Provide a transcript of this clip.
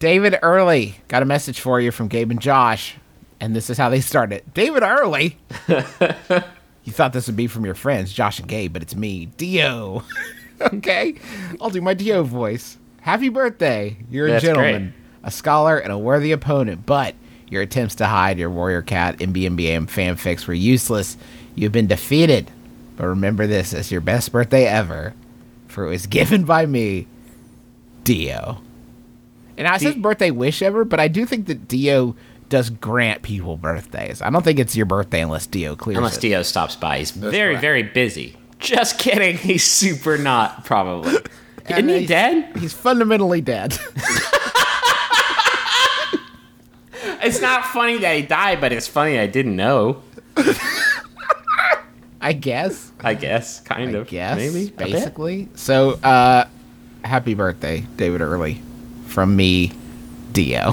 David Early got a message for you from Gabe and Josh, and this is how they started. David Early. you thought this would be from your friends, Josh and Gabe, but it's me, Dio. okay, I'll do my Dio voice. Happy birthday! You're a That's gentleman, great. a scholar, and a worthy opponent, but your attempts to hide your Warrior Cat MBMBM fanfics were useless. You've been defeated. But remember this as your best birthday ever, for it was given by me, Dio. And I it says birthday wish ever, but I do think that Dio does grant people birthdays. I don't think it's your birthday unless Dio clears Unless it. Dio stops by. He's very, right. very busy. Just kidding. He's super not, probably. Isn't he he's- dead? He's fundamentally dead. It's not funny that he died, but it's funny I didn't know. I guess. I guess. Kind I of. guess. Maybe. Basically. So, uh, happy birthday, David Early, from me, Dio.